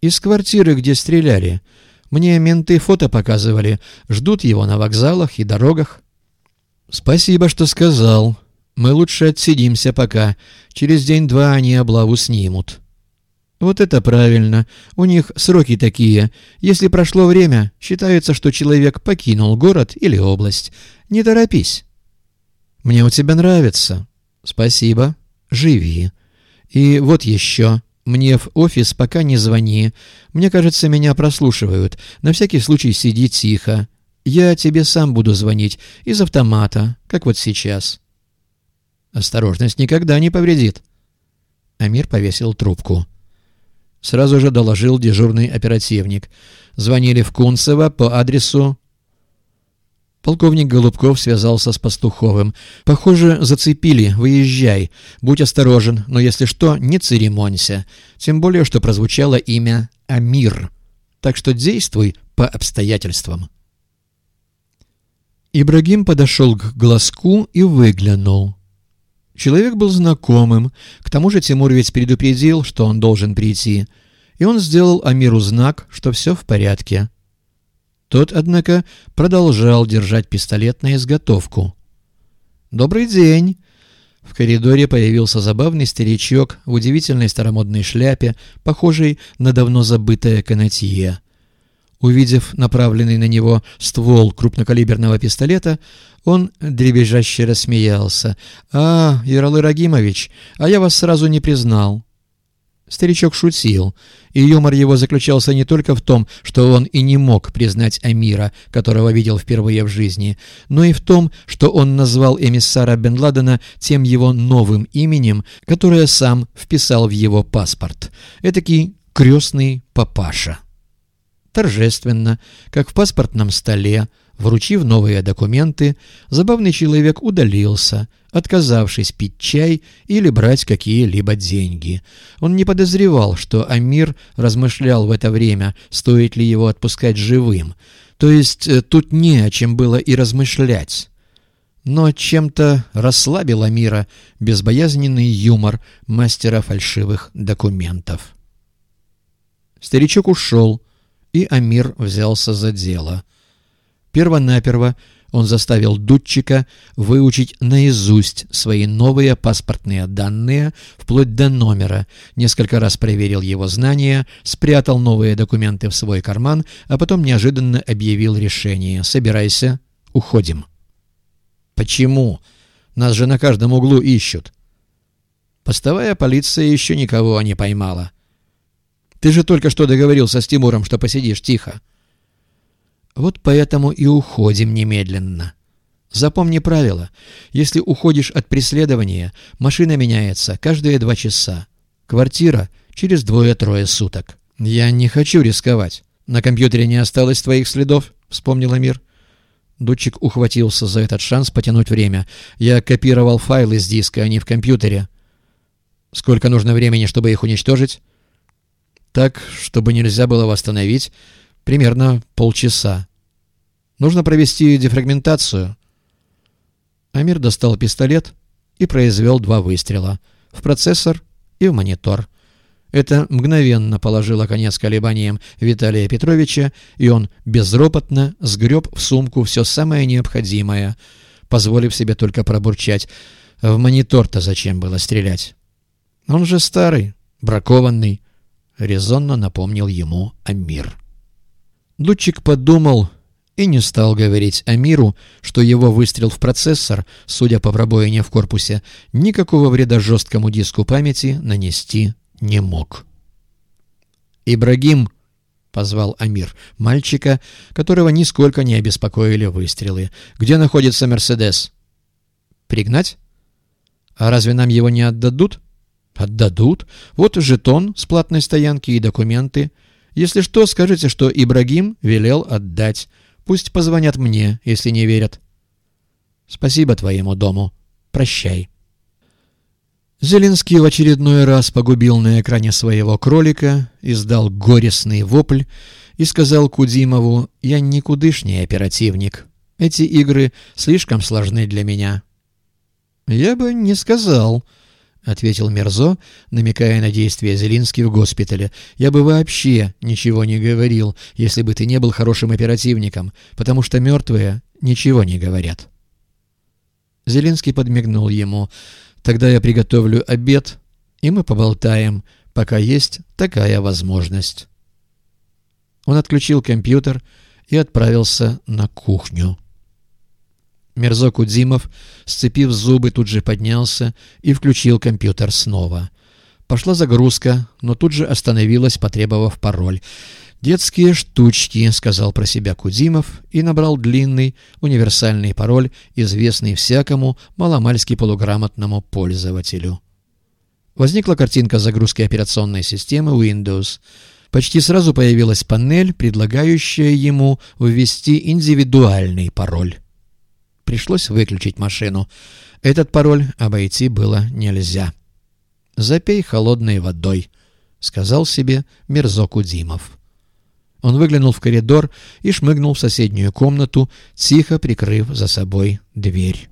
«Из квартиры, где стреляли. Мне менты фото показывали. Ждут его на вокзалах и дорогах». «Спасибо, что сказал. Мы лучше отсидимся пока. Через день-два они облаву снимут». «Вот это правильно. У них сроки такие. Если прошло время, считается, что человек покинул город или область. Не торопись». «Мне у тебя нравится». «Спасибо. Живи. И вот еще. Мне в офис пока не звони. Мне кажется, меня прослушивают. На всякий случай сиди тихо. Я тебе сам буду звонить из автомата, как вот сейчас». «Осторожность никогда не повредит». Амир повесил трубку. Сразу же доложил дежурный оперативник. Звонили в Кунцево по адресу... Полковник Голубков связался с Пастуховым. «Похоже, зацепили. Выезжай. Будь осторожен, но если что, не церемонься. Тем более, что прозвучало имя Амир. Так что действуй по обстоятельствам». Ибрагим подошел к глазку и выглянул. Человек был знакомым, к тому же Тимур ведь предупредил, что он должен прийти, и он сделал Амиру знак, что все в порядке. Тот, однако, продолжал держать пистолет на изготовку. «Добрый день!» В коридоре появился забавный старичок в удивительной старомодной шляпе, похожей на давно забытое канатье. Увидев направленный на него ствол крупнокалиберного пистолета, он дребезжаще рассмеялся. «А, Яралы Рагимович, а я вас сразу не признал». Старичок шутил, и юмор его заключался не только в том, что он и не мог признать Амира, которого видел впервые в жизни, но и в том, что он назвал эмиссара Бен Ладена тем его новым именем, которое сам вписал в его паспорт. Этакий крестный папаша. Торжественно, как в паспортном столе, Вручив новые документы, забавный человек удалился, отказавшись пить чай или брать какие-либо деньги. Он не подозревал, что Амир размышлял в это время, стоит ли его отпускать живым. То есть э, тут не о чем было и размышлять. Но чем-то расслабил Амира безбоязненный юмор мастера фальшивых документов. Старичок ушел, и Амир взялся за дело — Первонаперво он заставил Дудчика выучить наизусть свои новые паспортные данные вплоть до номера, несколько раз проверил его знания, спрятал новые документы в свой карман, а потом неожиданно объявил решение «Собирайся, уходим». «Почему? Нас же на каждом углу ищут». Постовая полиция еще никого не поймала. «Ты же только что договорился с Тимуром, что посидишь тихо». Вот поэтому и уходим немедленно. Запомни правило. Если уходишь от преследования, машина меняется каждые два часа. Квартира через двое-трое суток. Я не хочу рисковать. На компьютере не осталось твоих следов, вспомнил Амир. Дудчик ухватился за этот шанс потянуть время. Я копировал файлы с диска, а не в компьютере. Сколько нужно времени, чтобы их уничтожить? Так, чтобы нельзя было восстановить, примерно полчаса. Нужно провести дефрагментацию. Амир достал пистолет и произвел два выстрела в процессор и в монитор. Это мгновенно положило конец колебаниям Виталия Петровича, и он безропотно сгреб в сумку все самое необходимое, позволив себе только пробурчать. В монитор-то зачем было стрелять? Он же старый, бракованный, — резонно напомнил ему Амир. Дудчик подумал и не стал говорить Амиру, что его выстрел в процессор, судя по пробоине в корпусе, никакого вреда жесткому диску памяти нанести не мог. «Ибрагим!» — позвал Амир мальчика, которого нисколько не обеспокоили выстрелы. «Где находится Мерседес?» «Пригнать? А разве нам его не отдадут?» «Отдадут. Вот жетон с платной стоянки и документы. Если что, скажите, что Ибрагим велел отдать. Пусть позвонят мне, если не верят. Спасибо твоему дому. Прощай. Зеленский в очередной раз погубил на экране своего кролика, издал горестный вопль и сказал Кудимову «Я никудышний оперативник. Эти игры слишком сложны для меня». «Я бы не сказал», — ответил Мерзо, намекая на действия Зелински в госпитале. «Я бы вообще ничего не говорил, если бы ты не был хорошим оперативником, потому что мертвые ничего не говорят». Зелинский подмигнул ему. «Тогда я приготовлю обед, и мы поболтаем, пока есть такая возможность». Он отключил компьютер и отправился на кухню. Мерзок Удзимов, сцепив зубы, тут же поднялся и включил компьютер снова. Пошла загрузка, но тут же остановилась, потребовав пароль. «Детские штучки», — сказал про себя Кудимов и набрал длинный универсальный пароль, известный всякому маломальски полуграмотному пользователю. Возникла картинка загрузки операционной системы Windows. Почти сразу появилась панель, предлагающая ему ввести индивидуальный пароль. Пришлось выключить машину. Этот пароль обойти было нельзя. «Запей холодной водой», — сказал себе Мерзок Удимов. Он выглянул в коридор и шмыгнул в соседнюю комнату, тихо прикрыв за собой дверь.